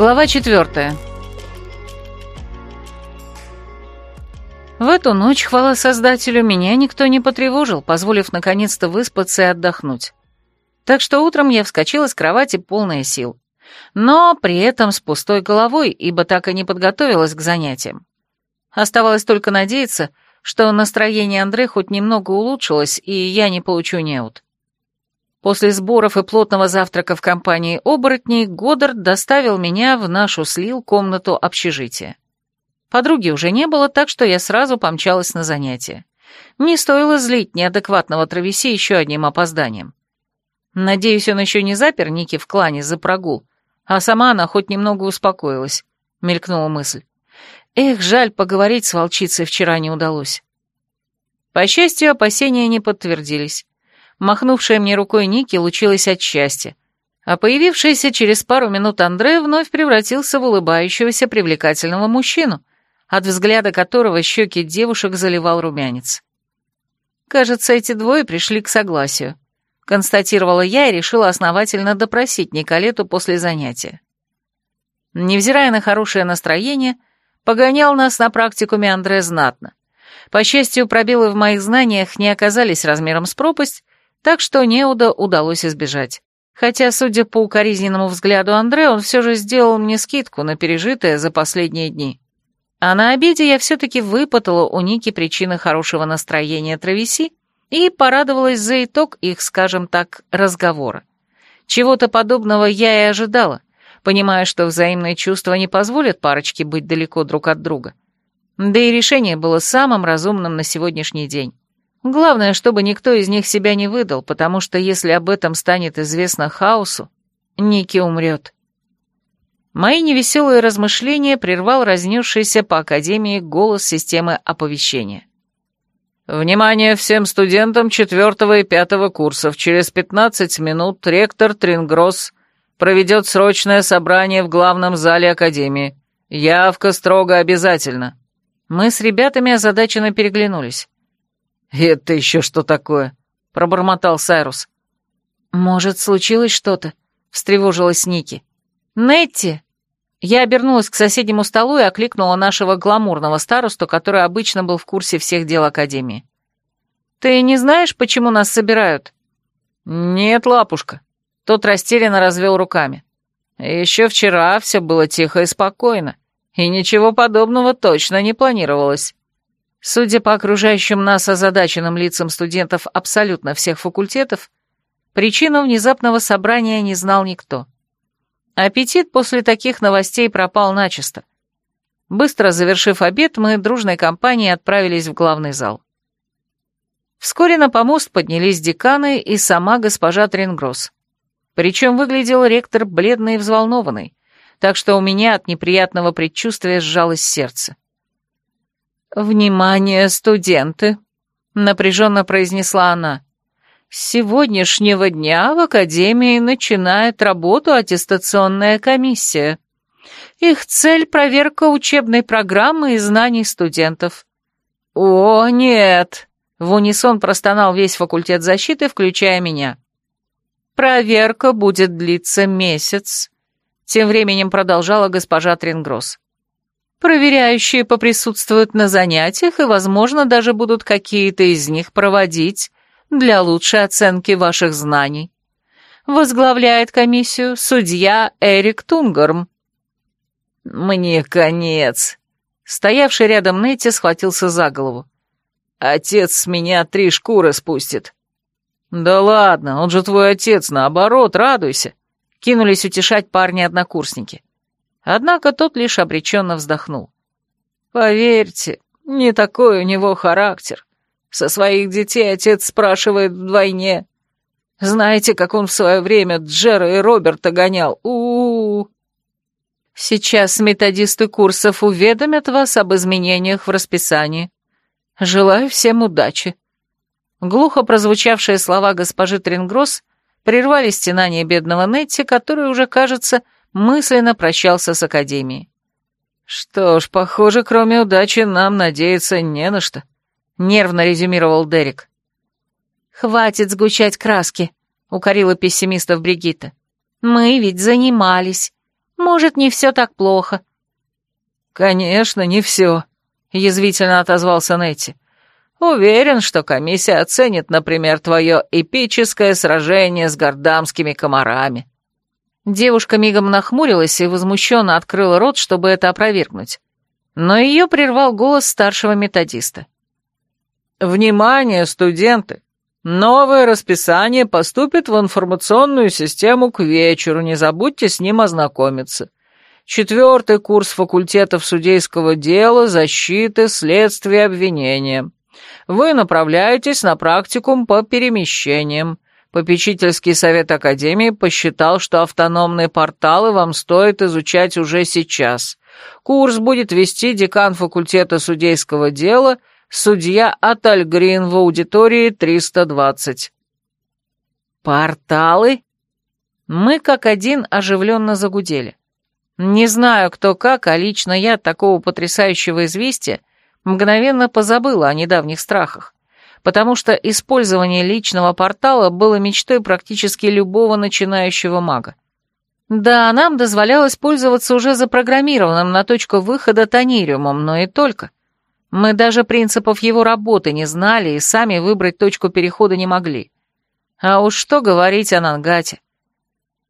Глава четвертая. В эту ночь, хвала Создателю, меня никто не потревожил, позволив наконец-то выспаться и отдохнуть. Так что утром я вскочила с кровати полная сил. Но при этом с пустой головой, ибо так и не подготовилась к занятиям. Оставалось только надеяться, что настроение Андре хоть немного улучшилось, и я не получу неуд. После сборов и плотного завтрака в компании оборотней Годдард доставил меня в нашу слил комнату общежития. Подруги уже не было, так что я сразу помчалась на занятия. Не стоило злить неадекватного травеси еще одним опозданием. Надеюсь, он еще не запер Ники в клане за прогул, а сама она хоть немного успокоилась, мелькнула мысль. Эх, жаль, поговорить с волчицей вчера не удалось. По счастью, опасения не подтвердились. Махнувшая мне рукой Ники лучилась от счастья, а появившийся через пару минут Андре вновь превратился в улыбающегося привлекательного мужчину, от взгляда которого щеки девушек заливал румянец. Кажется, эти двое пришли к согласию. Констатировала я и решила основательно допросить Николету после занятия. Невзирая на хорошее настроение, погонял нас на практикуме Андре знатно. По счастью, пробелы в моих знаниях не оказались размером с пропасть, так что неуда удалось избежать. Хотя, судя по укоризненному взгляду Андре, он все же сделал мне скидку на пережитое за последние дни. А на обеде я все-таки выпытала у Ники причины хорошего настроения Травеси и порадовалась за итог их, скажем так, разговора. Чего-то подобного я и ожидала, понимая, что взаимные чувства не позволят парочке быть далеко друг от друга. Да и решение было самым разумным на сегодняшний день. Главное, чтобы никто из них себя не выдал, потому что если об этом станет известно хаосу, Ники умрет. Мои невеселые размышления прервал разнесшийся по Академии голос системы оповещения. «Внимание всем студентам четвертого и пятого курсов. Через 15 минут ректор Трингросс проведет срочное собрание в главном зале Академии. Явка строго обязательно». Мы с ребятами озадаченно переглянулись. «Это еще что такое?» — пробормотал Сайрус. «Может, случилось что-то?» — встревожилась Ники. «Нетти!» Я обернулась к соседнему столу и окликнула нашего гламурного старосту, который обычно был в курсе всех дел Академии. «Ты не знаешь, почему нас собирают?» «Нет, лапушка». Тот растерянно развел руками. «Еще вчера все было тихо и спокойно, и ничего подобного точно не планировалось». Судя по окружающим нас озадаченным лицам студентов абсолютно всех факультетов, причину внезапного собрания не знал никто. Аппетит после таких новостей пропал начисто. Быстро завершив обед, мы дружной компанией отправились в главный зал. Вскоре на помост поднялись деканы и сама госпожа Тренгросс. Причем выглядел ректор бледный и взволнованный, так что у меня от неприятного предчувствия сжалось сердце. «Внимание, студенты!» — напряженно произнесла она. «С сегодняшнего дня в Академии начинает работу аттестационная комиссия. Их цель — проверка учебной программы и знаний студентов». «О, нет!» — в унисон простонал весь факультет защиты, включая меня. «Проверка будет длиться месяц», — тем временем продолжала госпожа Трингросс. Проверяющие поприсутствуют на занятиях и, возможно, даже будут какие-то из них проводить для лучшей оценки ваших знаний. Возглавляет комиссию судья Эрик Тунгарм. «Мне конец!» Стоявший рядом Нетти схватился за голову. «Отец с меня три шкуры спустит». «Да ладно, он же твой отец, наоборот, радуйся!» Кинулись утешать парни-однокурсники. Однако тот лишь обреченно вздохнул. «Поверьте, не такой у него характер. Со своих детей отец спрашивает вдвойне. Знаете, как он в свое время Джера и Роберта гонял? у у, -у. Сейчас методисты курсов уведомят вас об изменениях в расписании. Желаю всем удачи». Глухо прозвучавшие слова госпожи Трингросс прервали стенание бедного Нетти, который уже, кажется, мысленно прощался с Академией. «Что ж, похоже, кроме удачи нам надеяться не на что», — нервно резюмировал Дерек. «Хватит сгущать краски», — укорила пессимистов Бригитта. «Мы ведь занимались. Может, не все так плохо». «Конечно, не все», — язвительно отозвался Нетти. «Уверен, что комиссия оценит, например, твое эпическое сражение с гордамскими комарами». Девушка мигом нахмурилась и возмущенно открыла рот, чтобы это опровергнуть. Но ее прервал голос старшего методиста. «Внимание, студенты! Новое расписание поступит в информационную систему к вечеру, не забудьте с ним ознакомиться. Четвертый курс факультетов судейского дела, защиты, следствия, обвинения. Вы направляетесь на практикум по перемещениям. Попечительский совет Академии посчитал, что автономные порталы вам стоит изучать уже сейчас. Курс будет вести декан факультета судейского дела, судья Атальгрин в аудитории 320. «Порталы?» Мы как один оживленно загудели. Не знаю, кто как, а лично я такого потрясающего известия мгновенно позабыла о недавних страхах потому что использование личного портала было мечтой практически любого начинающего мага. Да, нам дозволялось пользоваться уже запрограммированным на точку выхода тонириумом, но и только. Мы даже принципов его работы не знали и сами выбрать точку перехода не могли. А уж что говорить о Нангате.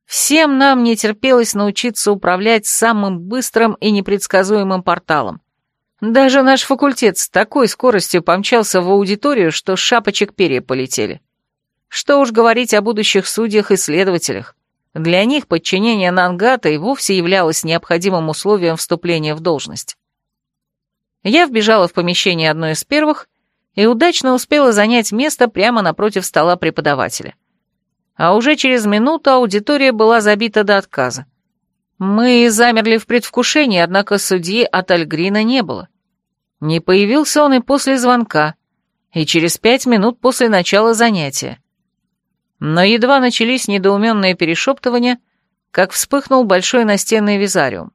Всем нам не терпелось научиться управлять самым быстрым и непредсказуемым порталом. Даже наш факультет с такой скоростью помчался в аудиторию, что шапочек перья полетели. Что уж говорить о будущих судьях и следователях. Для них подчинение Нангата и вовсе являлось необходимым условием вступления в должность. Я вбежала в помещение одной из первых и удачно успела занять место прямо напротив стола преподавателя. А уже через минуту аудитория была забита до отказа. Мы замерли в предвкушении, однако судьи от Альгрина не было. Не появился он и после звонка, и через пять минут после начала занятия. Но едва начались недоуменные перешептывания, как вспыхнул большой настенный визариум.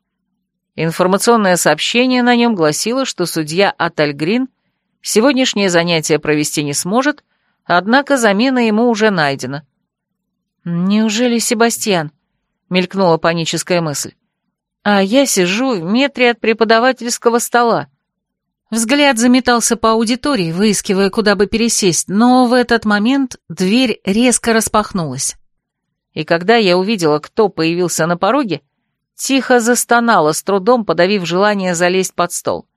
Информационное сообщение на нем гласило, что судья Атальгрин сегодняшнее занятие провести не сможет, однако замена ему уже найдена. «Неужели Себастьян?» — мелькнула паническая мысль. «А я сижу в метре от преподавательского стола». Взгляд заметался по аудитории, выискивая, куда бы пересесть, но в этот момент дверь резко распахнулась. И когда я увидела, кто появился на пороге, тихо застонала, с трудом подавив желание залезть под стол,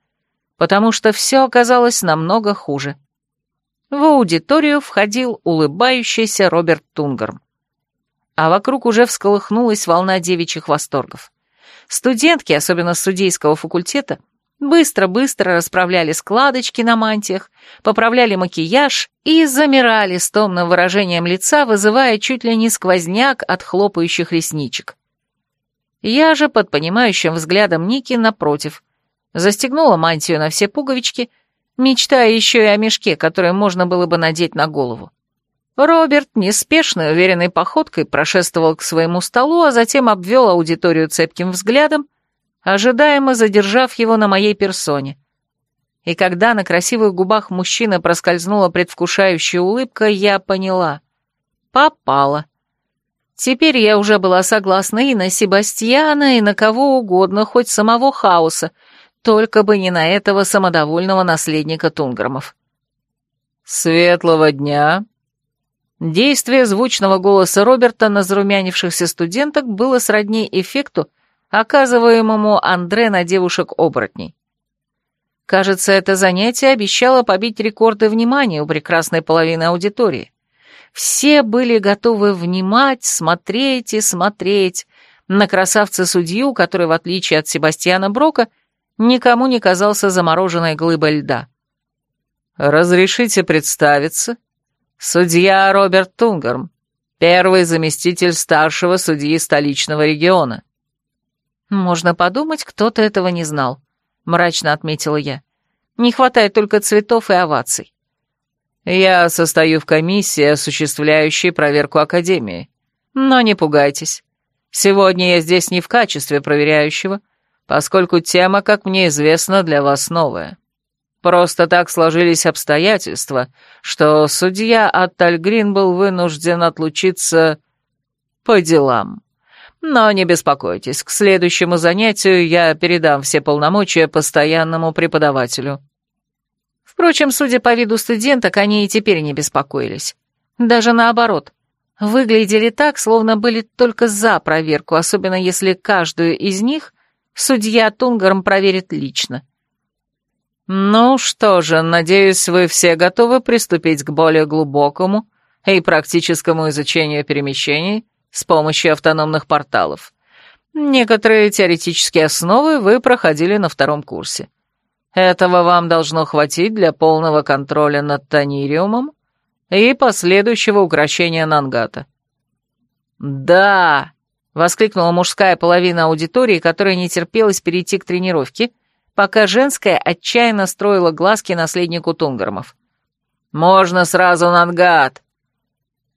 потому что все оказалось намного хуже. В аудиторию входил улыбающийся Роберт Тунгарм а вокруг уже всколыхнулась волна девичьих восторгов. Студентки, особенно с судейского факультета, быстро-быстро расправляли складочки на мантиях, поправляли макияж и замирали с томным выражением лица, вызывая чуть ли не сквозняк от хлопающих ресничек. Я же, под понимающим взглядом Ники, напротив, застегнула мантию на все пуговички, мечтая еще и о мешке, который можно было бы надеть на голову. Роберт неспешной, уверенной походкой прошествовал к своему столу, а затем обвел аудиторию цепким взглядом, ожидаемо задержав его на моей персоне. И когда на красивых губах мужчины проскользнула предвкушающая улыбка, я поняла. Попала. Теперь я уже была согласна и на Себастьяна, и на кого угодно, хоть самого хаоса, только бы не на этого самодовольного наследника Тунграмов. «Светлого дня!» Действие звучного голоса Роберта на зарумянившихся студенток было сродни эффекту, оказываемому Андре на девушек-оборотней. Кажется, это занятие обещало побить рекорды внимания у прекрасной половины аудитории. Все были готовы внимать, смотреть и смотреть на красавца-судью, который, в отличие от Себастьяна Брока, никому не казался замороженной глыбой льда. «Разрешите представиться?» Судья Роберт Тунгарм, первый заместитель старшего судьи столичного региона. Можно подумать, кто-то этого не знал, мрачно отметила я. Не хватает только цветов и оваций. Я состою в комиссии, осуществляющей проверку Академии. Но не пугайтесь. Сегодня я здесь не в качестве проверяющего, поскольку тема, как мне известно, для вас новая. Просто так сложились обстоятельства, что судья Аттальгрин был вынужден отлучиться по делам. Но не беспокойтесь, к следующему занятию я передам все полномочия постоянному преподавателю». Впрочем, судя по виду студенток, они и теперь не беспокоились. Даже наоборот. Выглядели так, словно были только за проверку, особенно если каждую из них судья Тунгарм проверит лично. «Ну что же, надеюсь, вы все готовы приступить к более глубокому и практическому изучению перемещений с помощью автономных порталов. Некоторые теоретические основы вы проходили на втором курсе. Этого вам должно хватить для полного контроля над Танириумом и последующего укрощения Нангата». «Да!» — воскликнула мужская половина аудитории, которая не терпелась перейти к тренировке, пока женская отчаянно строила глазки наследнику Тунгармов. «Можно сразу Нангат!»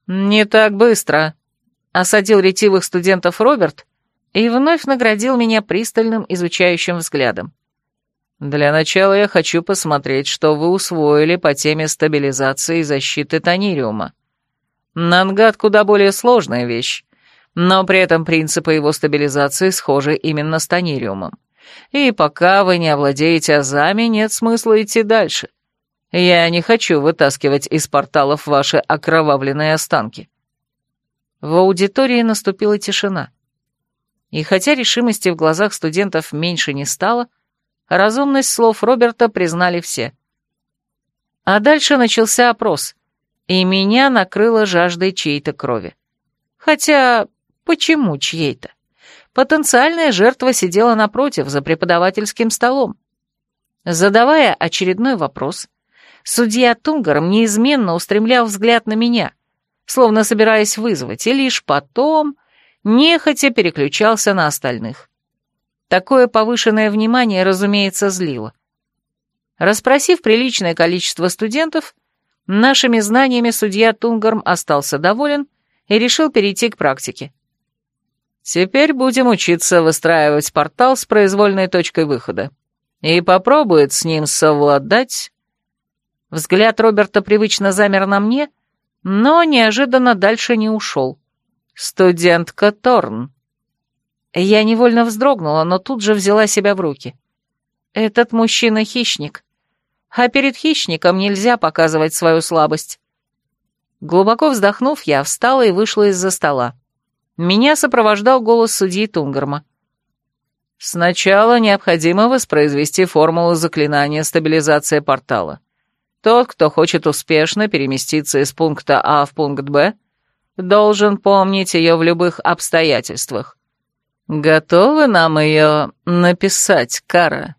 «Не так быстро», — осадил ретивых студентов Роберт и вновь наградил меня пристальным изучающим взглядом. «Для начала я хочу посмотреть, что вы усвоили по теме стабилизации и защиты Танириума. Нангат куда более сложная вещь, но при этом принципы его стабилизации схожи именно с Танириумом. И пока вы не овладеете азами, нет смысла идти дальше. Я не хочу вытаскивать из порталов ваши окровавленные останки». В аудитории наступила тишина. И хотя решимости в глазах студентов меньше не стало, разумность слов Роберта признали все. А дальше начался опрос, и меня накрыло жаждой чьей-то крови. Хотя, почему чьей-то? Потенциальная жертва сидела напротив, за преподавательским столом. Задавая очередной вопрос, судья Тунгаром неизменно устремлял взгляд на меня, словно собираясь вызвать, и лишь потом нехотя переключался на остальных. Такое повышенное внимание, разумеется, злило. Распросив приличное количество студентов, нашими знаниями судья Тунгарм остался доволен и решил перейти к практике. Теперь будем учиться выстраивать портал с произвольной точкой выхода. И попробует с ним совладать... Взгляд Роберта привычно замер на мне, но неожиданно дальше не ушел. Студентка Торн. Я невольно вздрогнула, но тут же взяла себя в руки. Этот мужчина хищник. А перед хищником нельзя показывать свою слабость. Глубоко вздохнув, я встала и вышла из-за стола. Меня сопровождал голос судьи Тунгарма. Сначала необходимо воспроизвести формулу заклинания стабилизации портала. Тот, кто хочет успешно переместиться из пункта А в пункт Б, должен помнить ее в любых обстоятельствах. «Готовы нам ее написать, Кара?»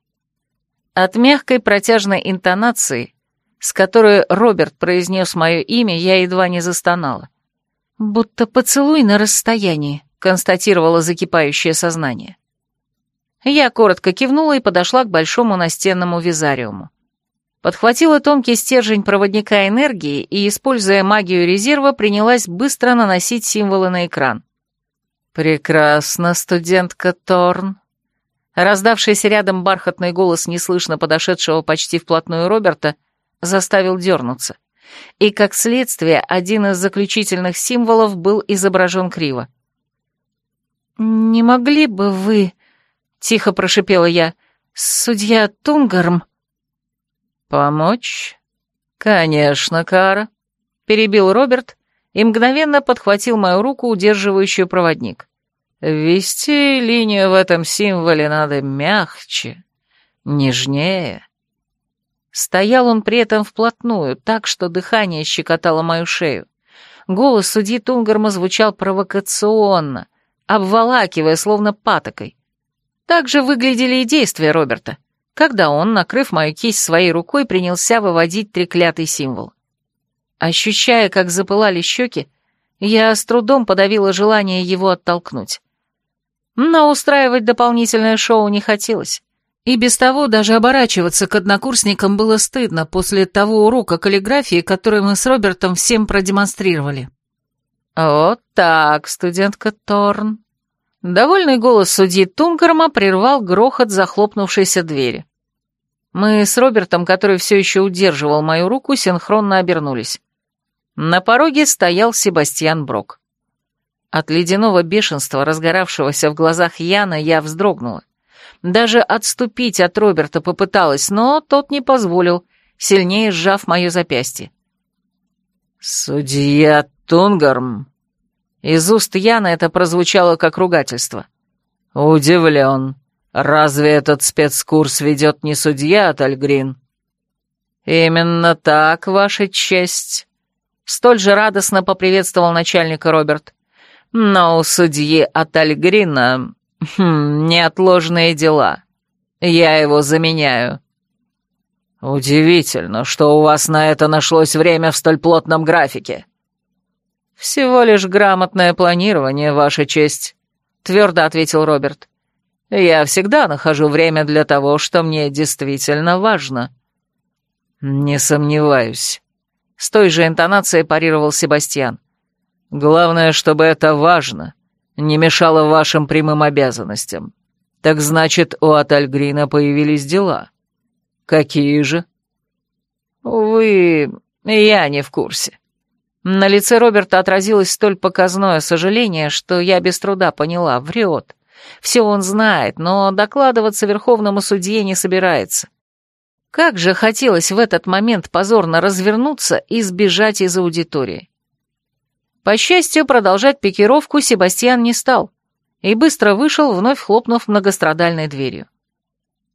От мягкой протяжной интонации, с которой Роберт произнес мое имя, я едва не застонала. «Будто поцелуй на расстоянии», — констатировало закипающее сознание. Я коротко кивнула и подошла к большому настенному визариуму. Подхватила тонкий стержень проводника энергии и, используя магию резерва, принялась быстро наносить символы на экран. «Прекрасно, студентка Торн». Раздавшийся рядом бархатный голос неслышно подошедшего почти вплотную Роберта заставил дернуться. И, как следствие, один из заключительных символов был изображен криво. «Не могли бы вы...» — тихо прошипела я. «Судья Тунгарм...» «Помочь?» «Конечно, Кара», — перебил Роберт и мгновенно подхватил мою руку, удерживающую проводник. «Вести линию в этом символе надо мягче, нежнее». Стоял он при этом вплотную, так что дыхание щекотало мою шею. Голос судьи Тунгарма звучал провокационно, обволакивая, словно патокой. Так же выглядели и действия Роберта, когда он, накрыв мою кисть своей рукой, принялся выводить треклятый символ. Ощущая, как запылали щеки, я с трудом подавила желание его оттолкнуть. Но устраивать дополнительное шоу не хотелось. И без того даже оборачиваться к однокурсникам было стыдно после того урока каллиграфии, который мы с Робертом всем продемонстрировали. «Вот так, студентка Торн». Довольный голос судьи Тунгарма прервал грохот захлопнувшейся двери. Мы с Робертом, который все еще удерживал мою руку, синхронно обернулись. На пороге стоял Себастьян Брок. От ледяного бешенства, разгоравшегося в глазах Яна, я вздрогнула. Даже отступить от Роберта попыталась, но тот не позволил, сильнее сжав мое запястье. «Судья Тунгарм!» Из уст Яна это прозвучало как ругательство. «Удивлен. Разве этот спецкурс ведет не судья Атальгрин?» «Именно так, Ваша честь!» Столь же радостно поприветствовал начальника Роберт. «Но у судьи Атальгрина хм, неотложные дела. Я его заменяю». «Удивительно, что у вас на это нашлось время в столь плотном графике». «Всего лишь грамотное планирование, Ваша честь», — твердо ответил Роберт. «Я всегда нахожу время для того, что мне действительно важно». «Не сомневаюсь», — с той же интонацией парировал Себастьян. «Главное, чтобы это важно, не мешало вашим прямым обязанностям. Так значит, у Атальгрина появились дела». «Какие же?» «Увы, я не в курсе». На лице Роберта отразилось столь показное сожаление, что я без труда поняла, врет. Все он знает, но докладываться верховному судье не собирается. Как же хотелось в этот момент позорно развернуться и сбежать из аудитории. По счастью, продолжать пикировку Себастьян не стал и быстро вышел, вновь хлопнув многострадальной дверью.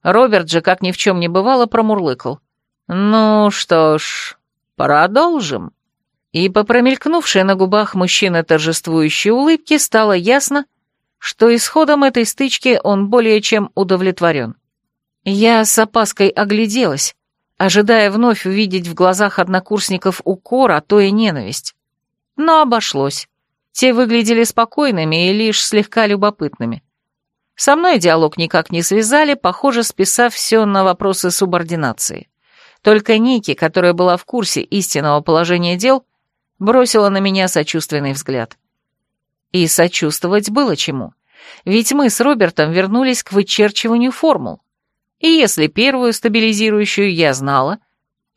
Роберт же, как ни в чем не бывало, промурлыкал. «Ну что ж, продолжим». И по промелькнувшей на губах мужчины торжествующей улыбки стало ясно, что исходом этой стычки он более чем удовлетворен. Я с опаской огляделась, ожидая вновь увидеть в глазах однокурсников укор, а то и ненависть. Но обошлось. Те выглядели спокойными и лишь слегка любопытными. Со мной диалог никак не связали, похоже, списав все на вопросы субординации. Только Ники, которая была в курсе истинного положения дел, бросила на меня сочувственный взгляд. И сочувствовать было чему. Ведь мы с Робертом вернулись к вычерчиванию формул. И если первую стабилизирующую я знала,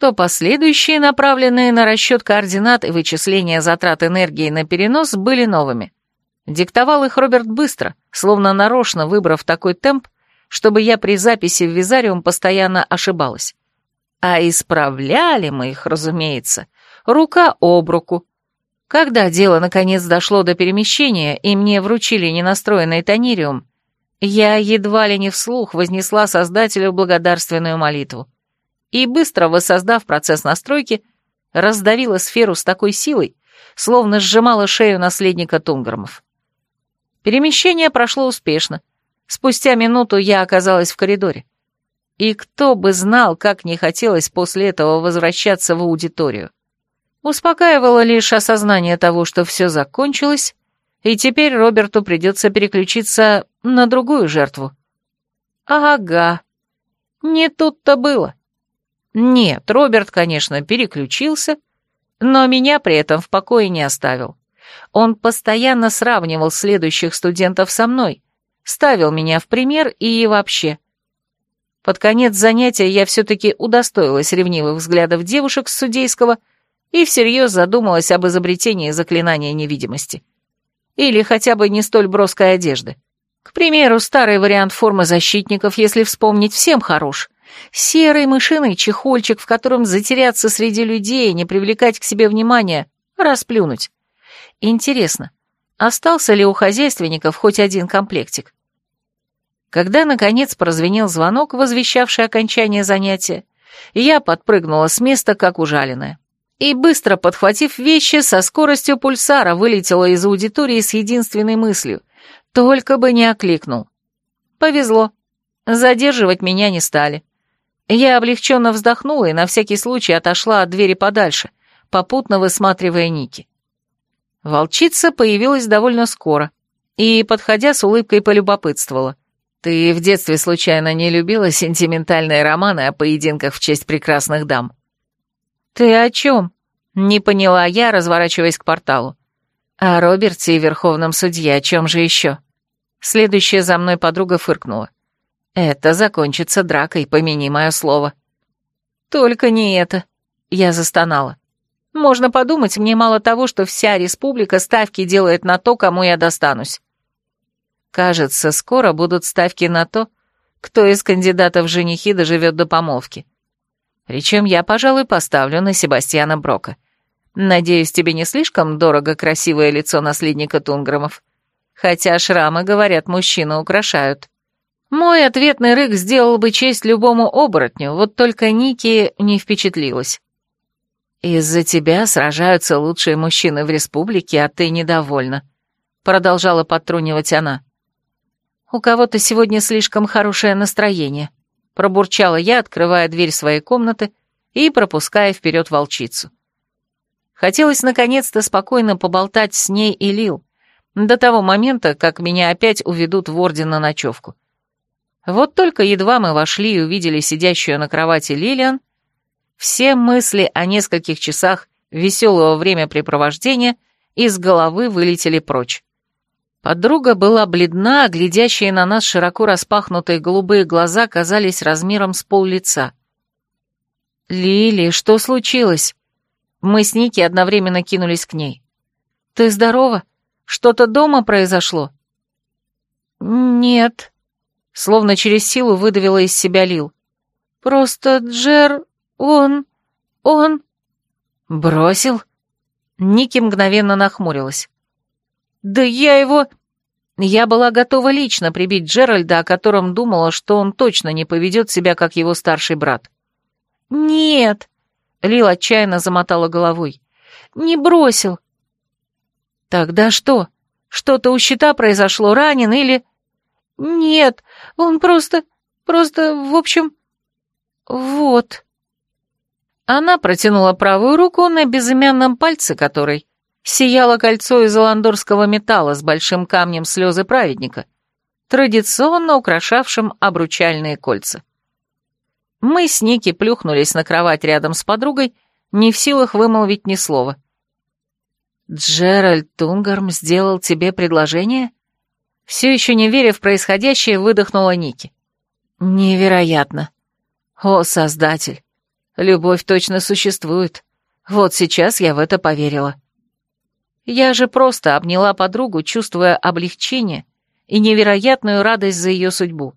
то последующие, направленные на расчет координат и вычисление затрат энергии на перенос, были новыми. Диктовал их Роберт быстро, словно нарочно выбрав такой темп, чтобы я при записи в визариум постоянно ошибалась. А исправляли мы их, разумеется, рука об руку. Когда дело наконец дошло до перемещения, и мне вручили ненастроенный тонириум, я едва ли не вслух вознесла Создателю благодарственную молитву. И быстро воссоздав процесс настройки, раздавила сферу с такой силой, словно сжимала шею наследника Тунграмов. Перемещение прошло успешно. Спустя минуту я оказалась в коридоре. И кто бы знал, как не хотелось после этого возвращаться в аудиторию. Успокаивало лишь осознание того, что все закончилось, и теперь Роберту придется переключиться на другую жертву. Ага, не тут-то было. Нет, Роберт, конечно, переключился, но меня при этом в покое не оставил. Он постоянно сравнивал следующих студентов со мной, ставил меня в пример и вообще. Под конец занятия я все-таки удостоилась ревнивых взглядов девушек с судейского и всерьез задумалась об изобретении заклинания невидимости. Или хотя бы не столь броской одежды. К примеру, старый вариант формы защитников, если вспомнить, всем хорош. Серый мышиный чехольчик, в котором затеряться среди людей, не привлекать к себе внимания, расплюнуть. Интересно, остался ли у хозяйственников хоть один комплектик? Когда, наконец, прозвенел звонок, возвещавший окончание занятия, я подпрыгнула с места, как ужаленная. И, быстро подхватив вещи, со скоростью пульсара вылетела из аудитории с единственной мыслью — только бы не окликнул. Повезло. Задерживать меня не стали. Я облегченно вздохнула и на всякий случай отошла от двери подальше, попутно высматривая Ники. Волчица появилась довольно скоро и, подходя с улыбкой, полюбопытствовала. «Ты в детстве случайно не любила сентиментальные романы о поединках в честь прекрасных дам?» «Ты о чем?» — не поняла я, разворачиваясь к порталу. «О Роберте и Верховном Судье, о чем же еще?» Следующая за мной подруга фыркнула. «Это закончится дракой, помяни мое слово». «Только не это», — я застонала. Можно подумать, мне мало того, что вся республика ставки делает на то, кому я достанусь. Кажется, скоро будут ставки на то, кто из кандидатов женихи доживет до помолвки. Причем я, пожалуй, поставлю на Себастьяна Брока. Надеюсь, тебе не слишком дорого красивое лицо наследника Тунграмов? Хотя шрамы, говорят, мужчину украшают. Мой ответный рык сделал бы честь любому оборотню, вот только Ники не впечатлилась. «Из-за тебя сражаются лучшие мужчины в республике, а ты недовольна», — продолжала подтрунивать она. «У кого-то сегодня слишком хорошее настроение», — пробурчала я, открывая дверь своей комнаты и пропуская вперед волчицу. Хотелось наконец-то спокойно поболтать с ней и Лил, до того момента, как меня опять уведут в орден на ночевку. Вот только едва мы вошли и увидели сидящую на кровати Лилиан, все мысли о нескольких часах веселого времяпрепровождения из головы вылетели прочь. Подруга была бледна, а глядящие на нас широко распахнутые голубые глаза казались размером с пол лица. «Лили, что случилось?» Мы с Ники одновременно кинулись к ней. «Ты здорова? Что-то дома произошло?» «Нет», Словно через силу выдавила из себя Лил. «Просто Джер... он... он...» «Бросил?» Ники мгновенно нахмурилась. «Да я его...» Я была готова лично прибить Джеральда, о котором думала, что он точно не поведет себя, как его старший брат. «Нет!» — Лил отчаянно замотала головой. «Не бросил!» «Тогда что? Что-то у щита произошло, ранен или...» «Нет, он просто... просто... в общем... вот...» Она протянула правую руку, на безымянном пальце которой сияло кольцо из аландорского металла с большим камнем слезы праведника, традиционно украшавшим обручальные кольца. Мы с Ники плюхнулись на кровать рядом с подругой, не в силах вымолвить ни слова. «Джеральд Тунгарм сделал тебе предложение?» Все еще не веря в происходящее, выдохнула Ники. Невероятно. О, Создатель. Любовь точно существует. Вот сейчас я в это поверила. Я же просто обняла подругу, чувствуя облегчение и невероятную радость за ее судьбу.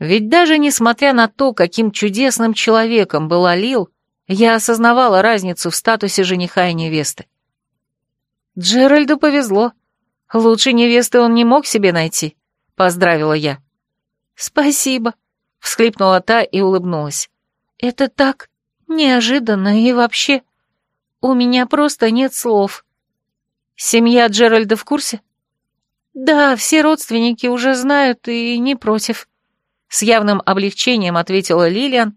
Ведь даже несмотря на то, каким чудесным человеком была Лил, я осознавала разницу в статусе жениха и невесты. Джеральду повезло. Лучше невесты он не мог себе найти, поздравила я. Спасибо, всхлипнула та и улыбнулась. Это так неожиданно и вообще... У меня просто нет слов. Семья Джеральда в курсе? Да, все родственники уже знают и не против. С явным облегчением ответила Лилиан,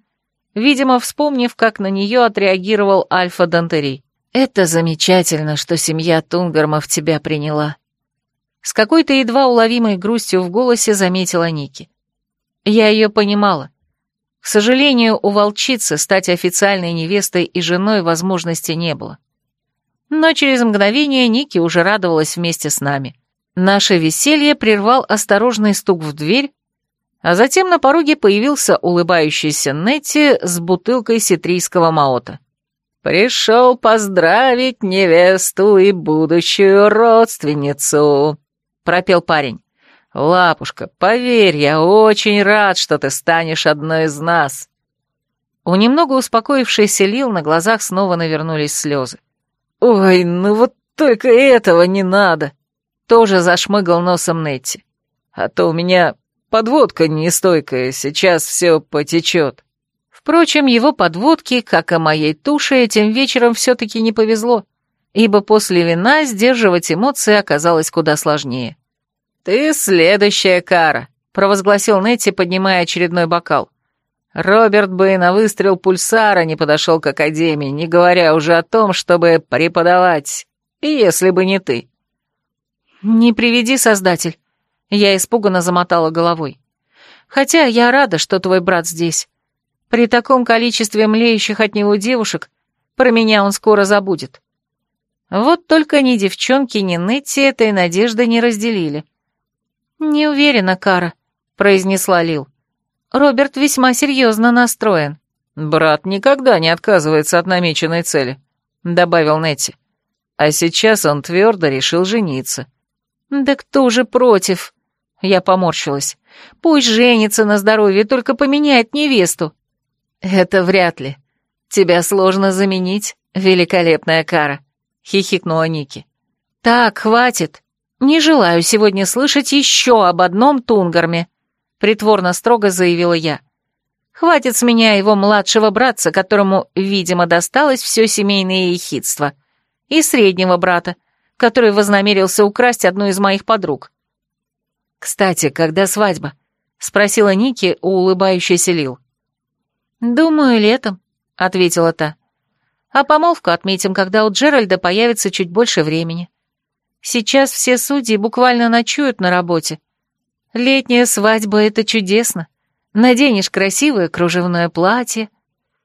видимо, вспомнив, как на нее отреагировал Альфа Дантери. «Это замечательно, что семья Тунгермов тебя приняла. С какой-то едва уловимой грустью в голосе заметила Ники. Я ее понимала. К сожалению, у волчицы стать официальной невестой и женой возможности не было. Но через мгновение Ники уже радовалась вместе с нами. Наше веселье прервал осторожный стук в дверь, а затем на пороге появился улыбающийся Нетти с бутылкой ситрийского маота. «Пришел поздравить невесту и будущую родственницу», — пропел парень. «Лапушка, поверь, я очень рад, что ты станешь одной из нас». У немного успокоившейся Лил на глазах снова навернулись слезы. «Ой, ну вот только этого не надо!» Тоже зашмыгал носом Нетти. «А то у меня подводка нестойкая, сейчас все потечет». Впрочем, его подводке, как и моей туше, этим вечером все-таки не повезло ибо после вина сдерживать эмоции оказалось куда сложнее. «Ты следующая кара», — провозгласил Нетти, поднимая очередной бокал. «Роберт бы на выстрел пульсара не подошел к Академии, не говоря уже о том, чтобы преподавать, если бы не ты». «Не приведи, Создатель», — я испуганно замотала головой. «Хотя я рада, что твой брат здесь. При таком количестве млеющих от него девушек про меня он скоро забудет». Вот только ни девчонки, ни Нетти этой надежды не разделили. «Не уверена, Кара», — произнесла Лил. «Роберт весьма серьезно настроен». «Брат никогда не отказывается от намеченной цели», —— добавил Нетти. «А сейчас он твердо решил жениться». «Да кто же против?» Я поморщилась. «Пусть женится на здоровье, только поменяет невесту». «Это вряд ли. Тебя сложно заменить, великолепная кара», — хихикнула Ники. «Так, хватит. Не желаю сегодня слышать еще об одном Тунгарме», — притворно строго заявила я. «Хватит с меня его младшего братца, которому, видимо, досталось все семейное ехидство, и среднего брата, который вознамерился украсть одну из моих подруг». «Кстати, когда свадьба?» — спросила Ники у улыбающейся Лил. «Думаю, летом», — ответила та. «А помолвку отметим, когда у Джеральда появится чуть больше времени. Сейчас все судьи буквально ночуют на работе. Летняя свадьба — это чудесно. Наденешь красивое кружевное платье.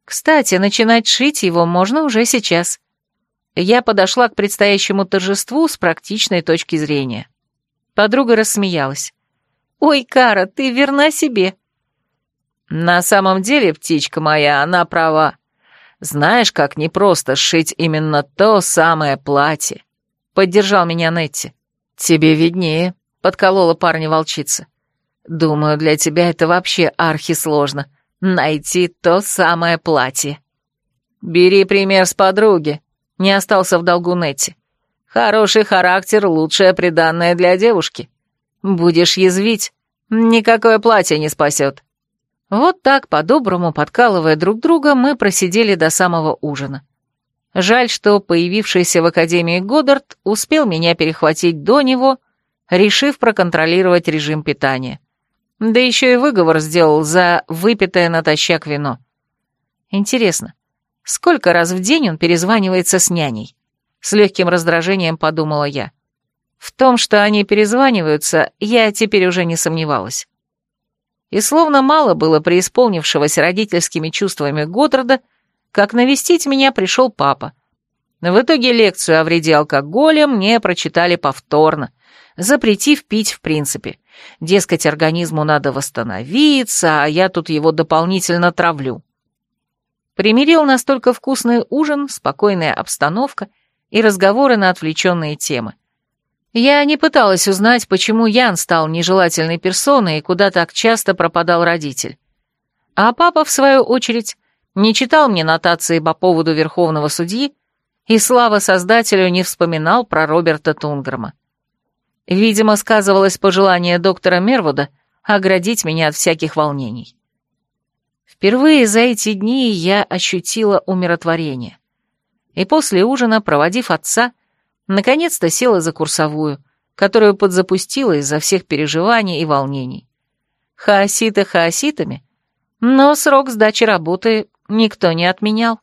Кстати, начинать шить его можно уже сейчас». Я подошла к предстоящему торжеству с практичной точки зрения. Подруга рассмеялась. «Ой, Кара, ты верна себе». «На самом деле, птичка моя, она права. Знаешь, как непросто сшить именно то самое платье?» Поддержал меня Нетти. «Тебе виднее», — подколола парня волчица. «Думаю, для тебя это вообще архисложно. Найти то самое платье». «Бери пример с подруги», — не остался в долгу Нетти. Хороший характер — лучшее приданное для девушки. Будешь язвить, никакое платье не спасет. Вот так, по-доброму, подкалывая друг друга, мы просидели до самого ужина. Жаль, что появившийся в Академии Годдард успел меня перехватить до него, решив проконтролировать режим питания. Да еще и выговор сделал за выпитое натощак вино. Интересно, сколько раз в день он перезванивается с няней? С легким раздражением подумала я. В том, что они перезваниваются, я теперь уже не сомневалась. И словно мало было преисполнившегося родительскими чувствами Готарда, как навестить меня пришел папа. В итоге лекцию о вреде алкоголя мне прочитали повторно, запретив пить в принципе. Дескать, организму надо восстановиться, а я тут его дополнительно травлю. Примирил настолько вкусный ужин, спокойная обстановка и разговоры на отвлеченные темы. Я не пыталась узнать, почему Ян стал нежелательной персоной и куда так часто пропадал родитель. А папа, в свою очередь, не читал мне нотации по поводу Верховного Судьи и, слава Создателю, не вспоминал про Роберта Тунграма. Видимо, сказывалось пожелание доктора Мервуда оградить меня от всяких волнений. Впервые за эти дни я ощутила умиротворение и после ужина, проводив отца, наконец-то села за курсовую, которую подзапустила из-за всех переживаний и волнений. Хаоситы хаоситами, но срок сдачи работы никто не отменял.